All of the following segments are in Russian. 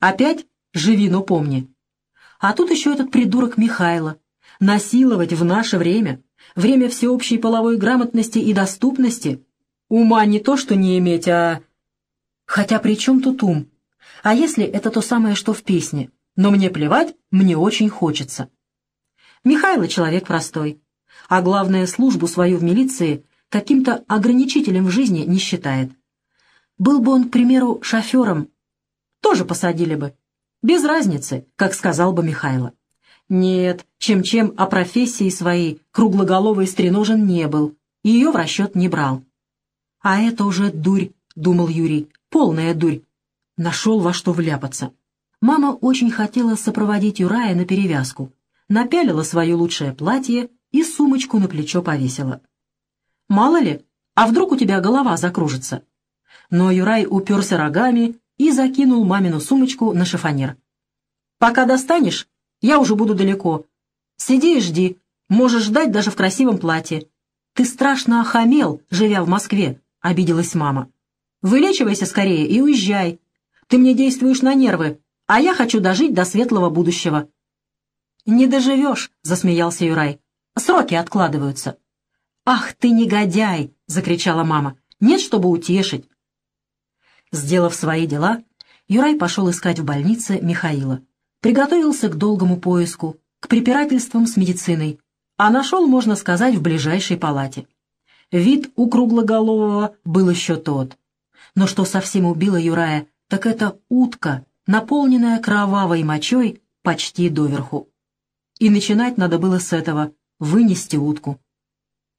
Опять живи, но помни. А тут еще этот придурок Михайло. Насиловать в наше время, время всеобщей половой грамотности и доступности. Ума не то, что не иметь, а... Хотя при чем тут ум? А если это то самое, что в песне? Но мне плевать, мне очень хочется. Михайло человек простой, а главное, службу свою в милиции каким-то ограничителем в жизни не считает. Был бы он, к примеру, шофером, тоже посадили бы. Без разницы, как сказал бы Михайло. Нет, чем-чем, а профессии своей круглоголовый стреножен не был, ее в расчет не брал. А это уже дурь, думал Юрий, полная дурь. Нашел во что вляпаться. Мама очень хотела сопроводить Юрая на перевязку, напялила свое лучшее платье и сумочку на плечо повесила. «Мало ли, а вдруг у тебя голова закружится?» Но Юрай уперся рогами и закинул мамину сумочку на шифонер. «Пока достанешь, я уже буду далеко. Сиди и жди, можешь ждать даже в красивом платье. Ты страшно охамел, живя в Москве», — обиделась мама. «Вылечивайся скорее и уезжай. Ты мне действуешь на нервы, а я хочу дожить до светлого будущего». «Не доживешь», — засмеялся Юрай. «Сроки откладываются». «Ах ты негодяй!» — закричала мама. «Нет, чтобы утешить». Сделав свои дела, Юрай пошел искать в больнице Михаила. Приготовился к долгому поиску, к препирательствам с медициной, а нашел, можно сказать, в ближайшей палате. Вид у круглоголового был еще тот. Но что совсем убило Юрая, так это утка, наполненная кровавой мочой почти доверху. И начинать надо было с этого — вынести утку.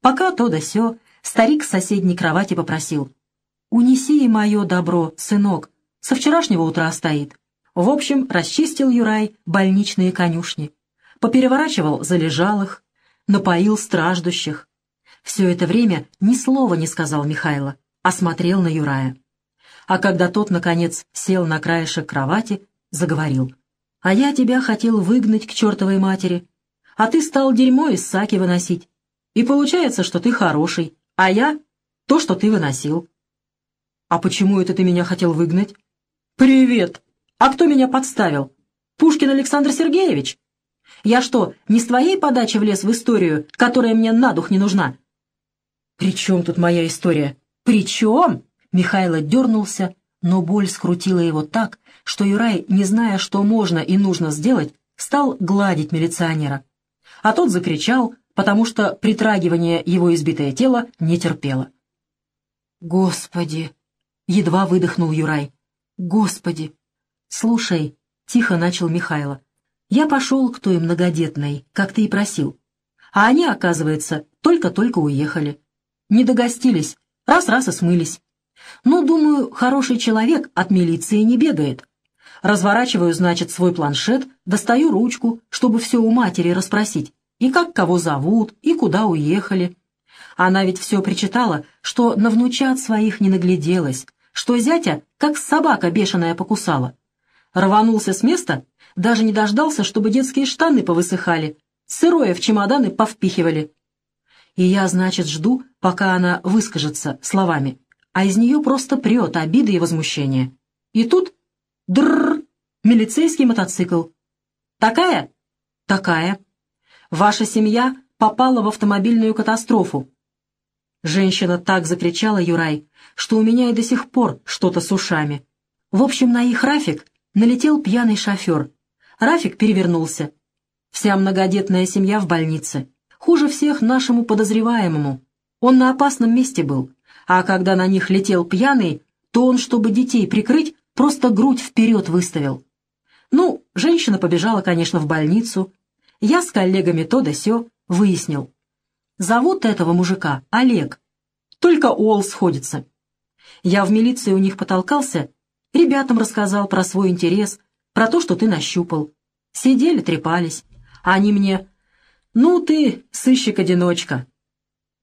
Пока то да сё, старик с соседней кровати попросил. «Унеси и мое добро, сынок, со вчерашнего утра стоит». В общем, расчистил Юрай больничные конюшни, попереворачивал залежалых, напоил страждущих. Все это время ни слова не сказал Михайло, а смотрел на Юрая. А когда тот, наконец, сел на краешек кровати, заговорил — а я тебя хотел выгнать к чертовой матери, а ты стал дерьмо из саки выносить. И получается, что ты хороший, а я — то, что ты выносил. А почему это ты меня хотел выгнать? Привет! А кто меня подставил? Пушкин Александр Сергеевич? Я что, не с твоей подачи влез в историю, которая мне на дух не нужна? При чем тут моя история? При чем? Михайло дернулся, но боль скрутила его так, что Юрай, не зная, что можно и нужно сделать, стал гладить милиционера. А тот закричал, потому что притрагивание его избитое тело не терпело. «Господи!» — едва выдохнул Юрай. «Господи!» «Слушай», — тихо начал Михайло, — «я пошел к той многодетной, как ты и просил. А они, оказывается, только-только уехали. Не догостились, раз-раз и смылись. Ну, думаю, хороший человек от милиции не бегает. Разворачиваю, значит, свой планшет, достаю ручку, чтобы все у матери расспросить. И как кого зовут, и куда уехали. Она ведь все причитала, что на внучат своих не нагляделась, что зятя, как собака бешеная, покусала. Рванулся с места, даже не дождался, чтобы детские штаны повысыхали, сырое в чемоданы повпихивали. И я, значит, жду, пока она выскажется словами а из нее просто прет обида и возмущение. И тут дрррр, милицейский мотоцикл. Такая? Такая. Ваша семья попала в автомобильную катастрофу. Женщина так закричала, Юрай, что у меня и до сих пор что-то с ушами. В общем, на их Рафик налетел пьяный шофер. Рафик перевернулся. Вся многодетная семья в больнице. Хуже всех нашему подозреваемому. Он на опасном месте был а когда на них летел пьяный, то он, чтобы детей прикрыть, просто грудь вперед выставил. Ну, женщина побежала, конечно, в больницу. Я с коллегами то да сё выяснил. Зовут этого мужика Олег. Только Ол сходится. Я в милиции у них потолкался, ребятам рассказал про свой интерес, про то, что ты нащупал. Сидели, трепались. А они мне... «Ну ты, сыщик-одиночка».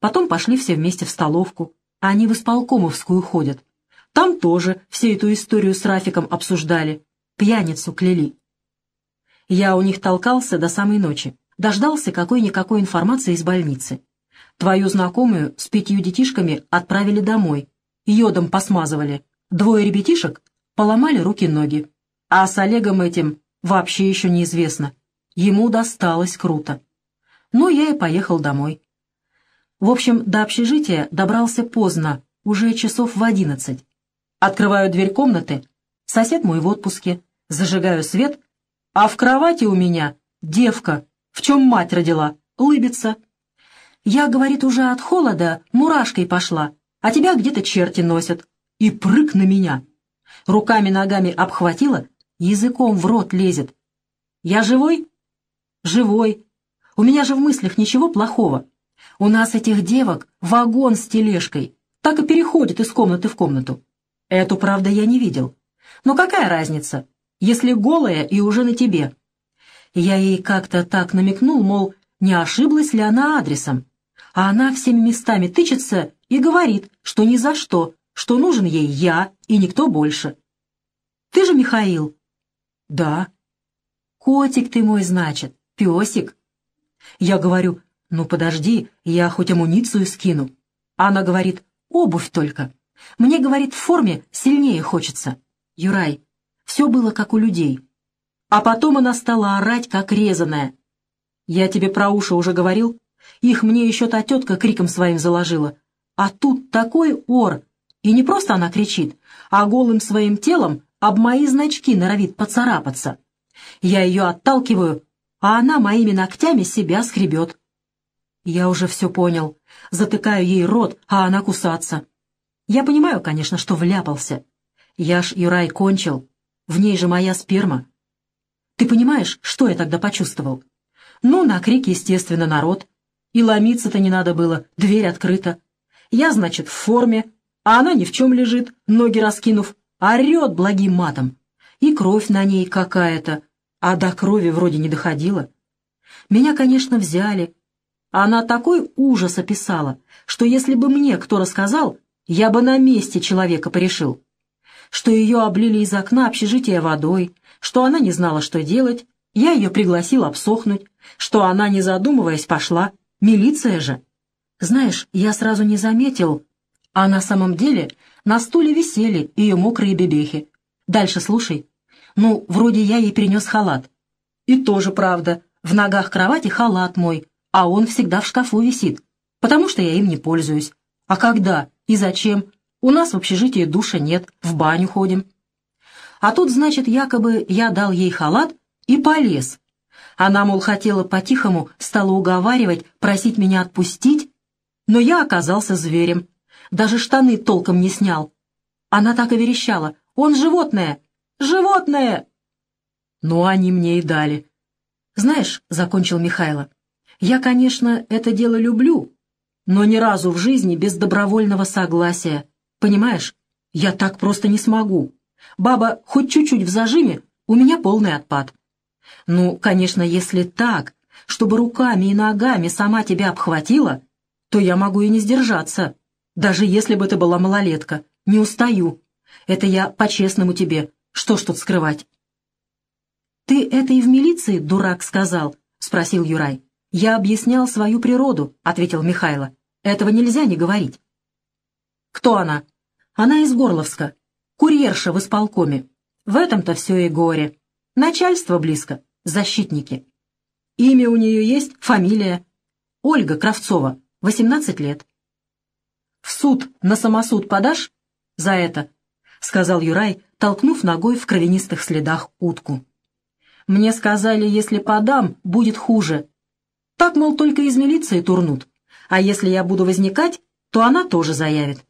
Потом пошли все вместе в столовку. Они в исполкомовскую ходят. Там тоже все эту историю с Рафиком обсуждали. Пьяницу кляли. Я у них толкался до самой ночи. Дождался какой-никакой информации из больницы. Твою знакомую с пятью детишками отправили домой. Йодом посмазывали. Двое ребятишек поломали руки-ноги. А с Олегом этим вообще еще неизвестно. Ему досталось круто. Ну, я и поехал домой. В общем, до общежития добрался поздно, уже часов в одиннадцать. Открываю дверь комнаты, сосед мой в отпуске, зажигаю свет, а в кровати у меня девка, в чем мать родила, лыбится. Я, говорит, уже от холода мурашкой пошла, а тебя где-то черти носят. И прыг на меня. Руками-ногами обхватила, языком в рот лезет. Я живой? Живой. У меня же в мыслях ничего плохого. У нас этих девок вагон с тележкой, так и переходит из комнаты в комнату. Эту, правда, я не видел. Но какая разница, если голая и уже на тебе? Я ей как-то так намекнул, мол, не ошиблась ли она адресом. А она всеми местами тычется и говорит, что ни за что, что нужен ей я и никто больше. Ты же Михаил? Да. Котик ты мой, значит, песик. Я говорю, ну подожди, я хоть амуницию скину. Она говорит, обувь только. Мне, говорит, в форме сильнее хочется. Юрай, все было как у людей. А потом она стала орать, как резаная. Я тебе про уши уже говорил? Их мне еще та тетка криком своим заложила. А тут такой ор. И не просто она кричит, а голым своим телом об мои значки норовит поцарапаться. Я ее отталкиваю, а она моими ногтями себя скребет. Я уже все понял. Затыкаю ей рот, а она кусаться. Я понимаю, конечно, что вляпался. Я ж, Юрай, кончил. В ней же моя сперма. Ты понимаешь, что я тогда почувствовал? Ну, на крик, естественно, народ. И ломиться-то не надо было, дверь открыта. Я, значит, в форме, а она ни в чем лежит, ноги раскинув, орет благим матом. И кровь на ней какая-то, а до крови вроде не доходила. Меня, конечно, взяли. Она такой ужас описала, что если бы мне кто рассказал, я бы на месте человека порешил. Что ее облили из окна общежития водой, что она не знала, что делать, я ее пригласил обсохнуть, что она, не задумываясь, пошла. Милиция же. Знаешь, я сразу не заметил, а на самом деле на стуле висели ее мокрые бебехи. Дальше слушай. Ну, вроде я ей принес халат. И тоже правда, в ногах кровати халат мой, а он всегда в шкафу висит, потому что я им не пользуюсь. А когда и зачем? У нас в общежитии душа нет, в баню ходим. А тут, значит, якобы я дал ей халат и полез. Она, мол, хотела по-тихому, стала уговаривать, просить меня отпустить, но я оказался зверем. Даже штаны толком не снял. Она так и верещала. «Он животное! Животное!» Ну, они мне и дали. «Знаешь, — закончил Михайло, — я, конечно, это дело люблю, но ни разу в жизни без добровольного согласия. Понимаешь, я так просто не смогу. Баба хоть чуть-чуть в зажиме, у меня полный отпад. Ну, конечно, если так, чтобы руками и ногами сама тебя обхватила, то я могу и не сдержаться, даже если бы ты была малолетка. Не устаю. Это я по-честному тебе. Что ж тут скрывать? «Ты это и в милиции, дурак, сказал?» — спросил Юрай. «Я объяснял свою природу», — ответил Михайло. Этого нельзя не говорить. Кто она? Она из Горловска. Курьерша в исполкоме. В этом-то все и горе. Начальство близко. Защитники. Имя у нее есть, фамилия. Ольга Кравцова, 18 лет. «В суд на самосуд подашь?» «За это», — сказал Юрай, толкнув ногой в кровянистых следах утку. «Мне сказали, если подам, будет хуже. Так, мол, только из милиции турнут. А если я буду возникать, то она тоже заявит.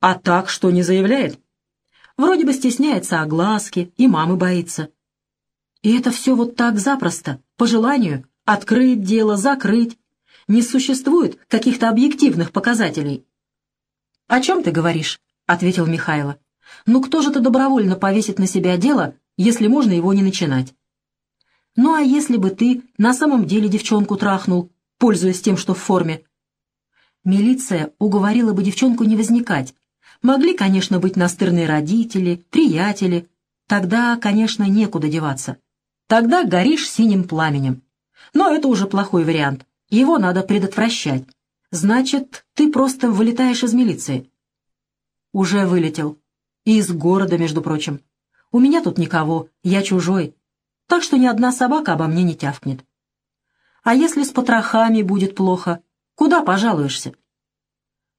А так, что не заявляет? Вроде бы стесняется огласки и мамы боится. И это все вот так запросто, по желанию, открыть дело, закрыть. Не существует каких-то объективных показателей. «О чем ты говоришь?» — ответил Михайло. «Ну кто же-то добровольно повесит на себя дело, если можно его не начинать?» «Ну а если бы ты на самом деле девчонку трахнул, пользуясь тем, что в форме. Милиция уговорила бы девчонку не возникать. Могли, конечно, быть настырные родители, приятели. Тогда, конечно, некуда деваться. Тогда горишь синим пламенем. Но это уже плохой вариант. Его надо предотвращать. Значит, ты просто вылетаешь из милиции. Уже вылетел. И из города, между прочим. У меня тут никого, я чужой, так что ни одна собака обо мне не тявкнет. А если с потрохами будет плохо, куда пожалуешься?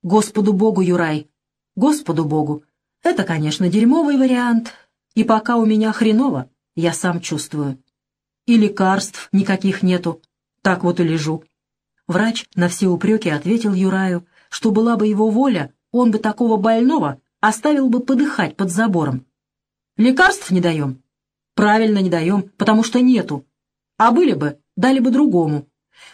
Господу Богу, Юрай, Господу Богу. Это, конечно, дерьмовый вариант, и пока у меня хреново, я сам чувствую. И лекарств никаких нету, так вот и лежу. Врач на все упреки ответил Юраю, что была бы его воля, он бы такого больного оставил бы подыхать под забором. Лекарств не даем? Правильно не даем, потому что нету. А были бы, дали бы другому.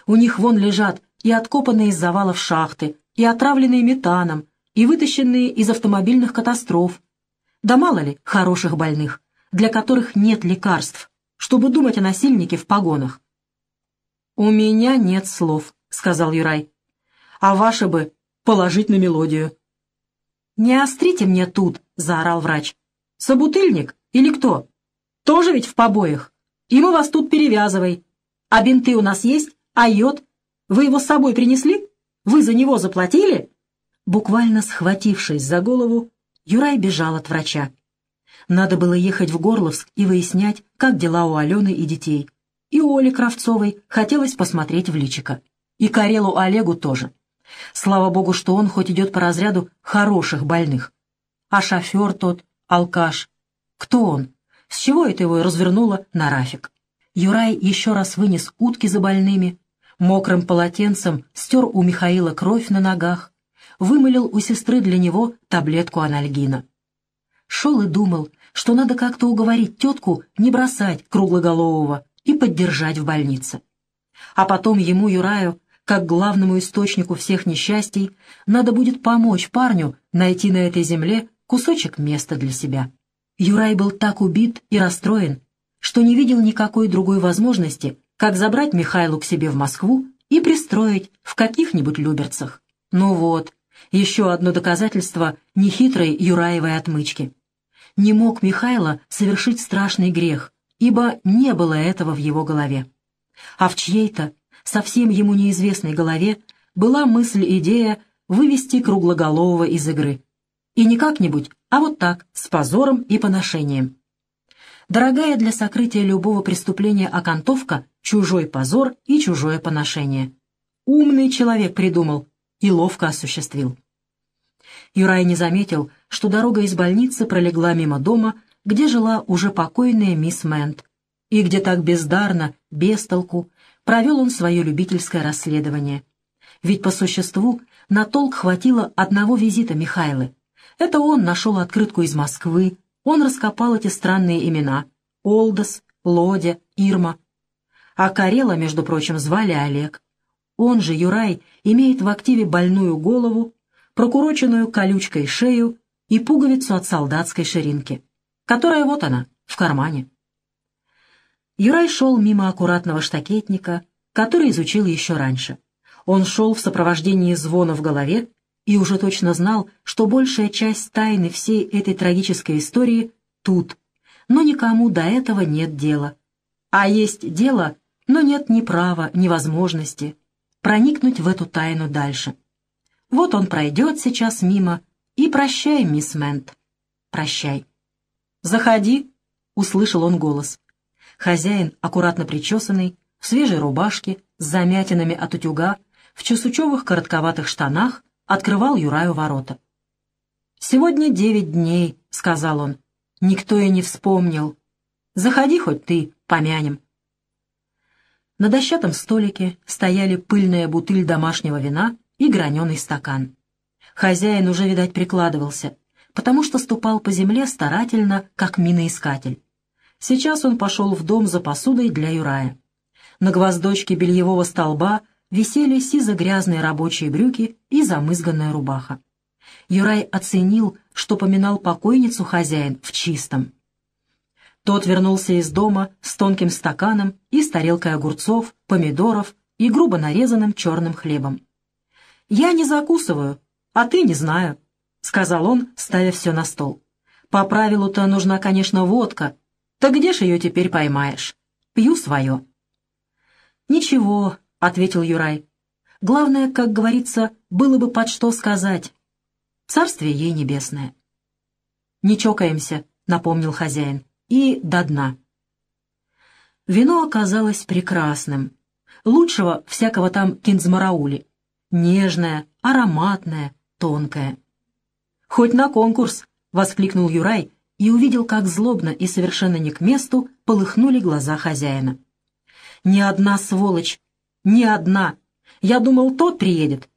У них вон лежат и откопанные из завалов шахты, и отравленные метаном, и вытащенные из автомобильных катастроф. Да мало ли хороших больных, для которых нет лекарств, чтобы думать о насильнике в погонах. «У меня нет слов», — сказал Юрай. «А ваши бы положить на мелодию». «Не острите мне тут», — заорал врач. «Собутыльник или кто? Тоже ведь в побоях. И мы вас тут перевязывай. А бинты у нас есть? А йод? Вы его с собой принесли? Вы за него заплатили?» Буквально схватившись за голову, Юрай бежал от врача. Надо было ехать в Горловск и выяснять, как дела у Алены и детей. И у Оли Кравцовой хотелось посмотреть в личико. И Карелу Олегу тоже. Слава богу, что он хоть идет по разряду хороших больных. А шофер тот, алкаш. Кто он? С чего это его развернуло на рафик? Юрай еще раз вынес утки за больными, мокрым полотенцем стер у Михаила кровь на ногах, вымылил у сестры для него таблетку анальгина. Шел и думал, что надо как-то уговорить тетку не бросать круглоголового и поддержать в больнице. А потом ему, Юраю, как главному источнику всех несчастий, надо будет помочь парню найти на этой земле кусочек места для себя. Юрай был так убит и расстроен, что не видел никакой другой возможности, как забрать Михайлу к себе в Москву и пристроить в каких-нибудь Люберцах. Ну вот, еще одно доказательство нехитрой Юраевой отмычки. Не мог Михайло совершить страшный грех, ибо не было этого в его голове. А в чьей-то, совсем ему неизвестной голове, была мысль-идея вывести круглоголового из игры. И не как-нибудь, а вот так, с позором и поношением. Дорогая для сокрытия любого преступления окантовка — чужой позор и чужое поношение. Умный человек придумал и ловко осуществил. Юрай не заметил, что дорога из больницы пролегла мимо дома, где жила уже покойная мисс Мэнт, и где так бездарно, без толку, провел он свое любительское расследование. Ведь по существу на толк хватило одного визита Михайлы. Это он нашел открытку из Москвы, он раскопал эти странные имена — Олдос, Лодя, Ирма. А Карела, между прочим, звали Олег. Он же, Юрай, имеет в активе больную голову, прокуроченную колючкой шею и пуговицу от солдатской ширинки, которая вот она, в кармане. Юрай шел мимо аккуратного штакетника, который изучил еще раньше. Он шел в сопровождении звона в голове и уже точно знал, что большая часть тайны всей этой трагической истории тут, но никому до этого нет дела. А есть дело, но нет ни права, ни возможности проникнуть в эту тайну дальше. Вот он пройдет сейчас мимо, и прощай, мисс Мэнт, прощай. «Заходи», — услышал он голос. Хозяин, аккуратно причесанный, в свежей рубашке, с замятинами от утюга, в чесучевых коротковатых штанах, открывал Юраю ворота. «Сегодня девять дней», — сказал он. «Никто и не вспомнил. Заходи хоть ты, помянем». На дощатом столике стояли пыльная бутыль домашнего вина и граненый стакан. Хозяин уже, видать, прикладывался, потому что ступал по земле старательно, как миноискатель. Сейчас он пошел в дом за посудой для Юрая. На гвоздочке бельевого столба висели сизо-грязные рабочие брюки и замызганная рубаха. Юрай оценил, что поминал покойницу хозяин в чистом. Тот вернулся из дома с тонким стаканом и с тарелкой огурцов, помидоров и грубо нарезанным черным хлебом. «Я не закусываю, а ты не знаю», — сказал он, ставя все на стол. «По правилу-то нужна, конечно, водка. Так где ж ее теперь поймаешь? Пью свое». «Ничего», — ответил Юрай. «Главное, как говорится, было бы под что сказать. Царствие ей небесное». «Не чокаемся», — напомнил хозяин. и до дна. Вино оказалось прекрасным. Лучшего всякого там кинзмараули. Нежное, ароматное, тонкое. «Хоть на конкурс!» — воскликнул Юрай и увидел, как злобно и совершенно не к месту полыхнули глаза хозяина. «Ни одна сволочь! Ни одна! Я думал, тот приедет.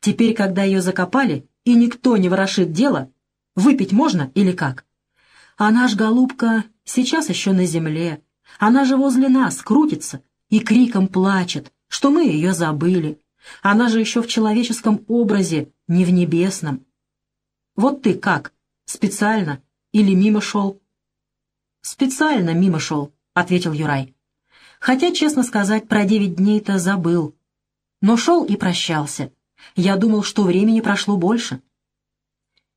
Теперь, когда ее закопали, и никто не ворошит дело, выпить можно или как? А наш голубка сейчас еще на земле. Она же возле нас крутится и криком плачет, что мы ее забыли. Она же еще в человеческом образе, не в небесном. Вот ты как? Специально или мимо шел?» «Специально мимо шел», — ответил Юрай. «Хотя, честно сказать, про девять дней-то забыл. Но шел и прощался. Я думал, что времени прошло больше».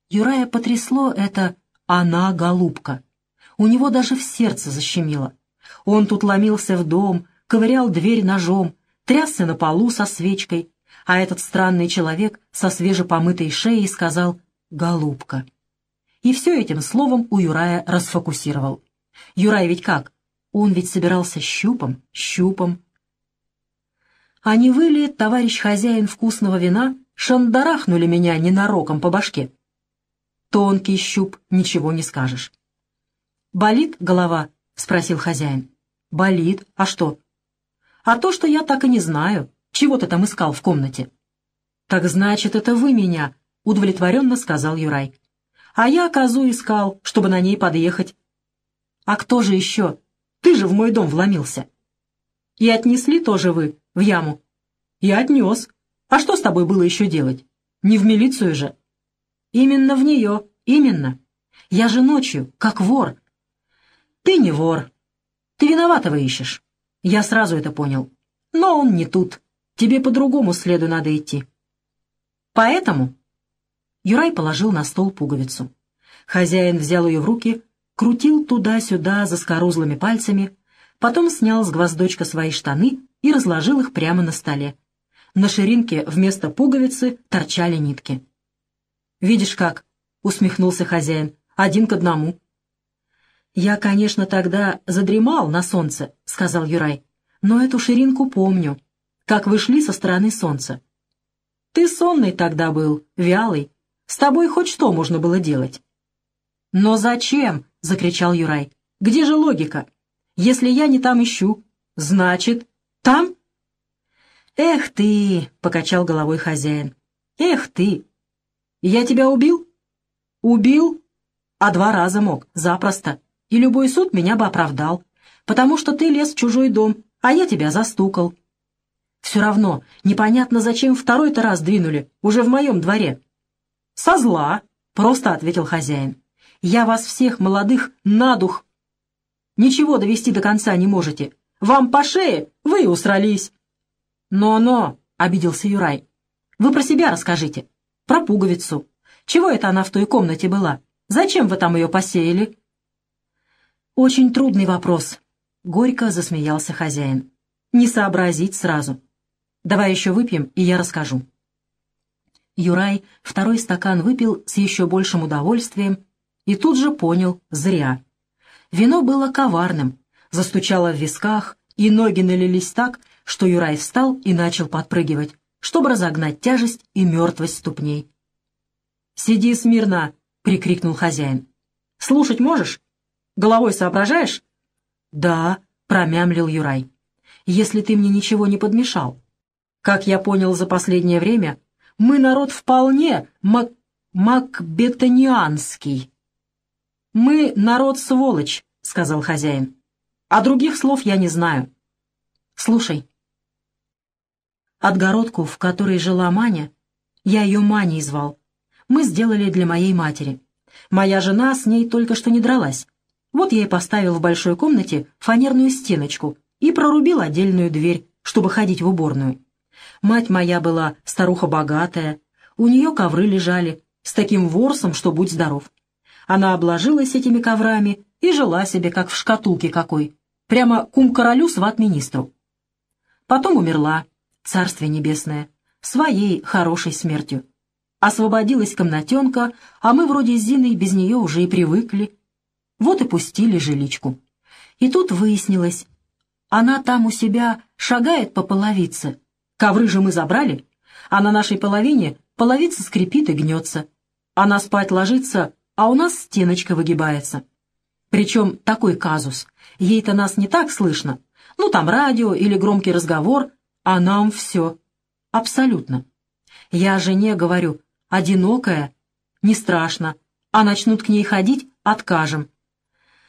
Юрая потрясло это «она, голубка». У него даже в сердце защемило. Он тут ломился в дом, ковырял дверь ножом, трясся на полу со свечкой, а этот странный человек со свежепомытой шеей сказал «голубка» и все этим словом у Юрая расфокусировал. Юрай ведь как? Он ведь собирался щупом, щупом. А не вы ли, товарищ хозяин вкусного вина, шандарахнули меня ненароком по башке? Тонкий щуп, ничего не скажешь. «Болит голова?» — спросил хозяин. «Болит. А что?» «А то, что я так и не знаю. Чего ты там искал в комнате?» «Так значит, это вы меня», — удовлетворенно сказал Юрай. А я козу искал, чтобы на ней подъехать. А кто же еще? Ты же в мой дом вломился. И отнесли тоже вы в яму. Я отнес. А что с тобой было еще делать? Не в милицию же. Именно в нее, именно. Я же ночью, как вор. Ты не вор. Ты виноватого ищешь. Я сразу это понял. Но он не тут. Тебе по другому следу надо идти. Поэтому Юрай положил на стол пуговицу. Хозяин взял ее в руки, крутил туда-сюда за скорузлыми пальцами, потом снял с гвоздочка свои штаны и разложил их прямо на столе. На ширинке вместо пуговицы торчали нитки. «Видишь как?» — усмехнулся хозяин. «Один к одному». «Я, конечно, тогда задремал на солнце», — сказал Юрай. «Но эту ширинку помню, как вы шли со стороны солнца. Ты сонный тогда был, вялый, с тобой хоть что можно было делать. «Но зачем?» — закричал Юрай. «Где же логика? Если я не там ищу, значит, там?» «Эх ты!» — покачал головой хозяин. «Эх ты! Я тебя убил?» «Убил? А два раза мог, запросто. И любой суд меня бы оправдал, потому что ты лез в чужой дом, а я тебя застукал. Все равно непонятно, зачем второй-то раз двинули, уже в моем дворе. «Со зла», — просто ответил хозяин. «Я вас всех, молодых, на дух. Ничего довести до конца не можете. Вам по шее, вы и усрались». «Но-но», — обиделся Юрай. «Вы про себя расскажите. Про пуговицу. Чего это она в той комнате была? Зачем вы там ее посеяли?» «Очень трудный вопрос», — горько засмеялся хозяин. «Не сообразить сразу. Давай еще выпьем, и я расскажу». Юрай второй стакан выпил с еще большим удовольствием и тут же понял — зря. Вино было коварным, застучало в висках, и ноги налились так, что Юрай встал и начал подпрыгивать, чтобы разогнать тяжесть и мертвость ступней. «Сиди смирно!» — прикрикнул хозяин. «Слушать можешь? Головой соображаешь?» «Да», — промямлил Юрай. «Если ты мне ничего не подмешал. Как я понял за последнее время, мы народ вполне мак... макбетонианский. Мы народ сволочь, — сказал хозяин. А других слов я не знаю. Слушай. Отгородку, в которой жила Маня, я ее Маней звал, мы сделали для моей матери. Моя жена с ней только что не дралась. Вот я и поставил в большой комнате фанерную стеночку и прорубил отдельную дверь, чтобы ходить в уборную. Мать моя была старуха богатая, у нее ковры лежали, с таким ворсом, что будь здоров. Она обложилась этими коврами и жила себе, как в шкатулке какой, прямо кум-королю сват-министру. Потом умерла, царствие небесное, своей хорошей смертью. Освободилась комнатенка, а мы вроде с Зиной без нее уже и привыкли. Вот и пустили жиличку. И тут выяснилось, она там у себя шагает по половице. Ковры же мы забрали, а на нашей половине половица скрипит и гнется. Она спать ложится, а у нас стеночка выгибается. Причем такой казус. Ей-то нас не так слышно. Ну, там радио или громкий разговор, а нам все. Абсолютно. Я жене говорю, одинокая, не страшно, а начнут к ней ходить, откажем.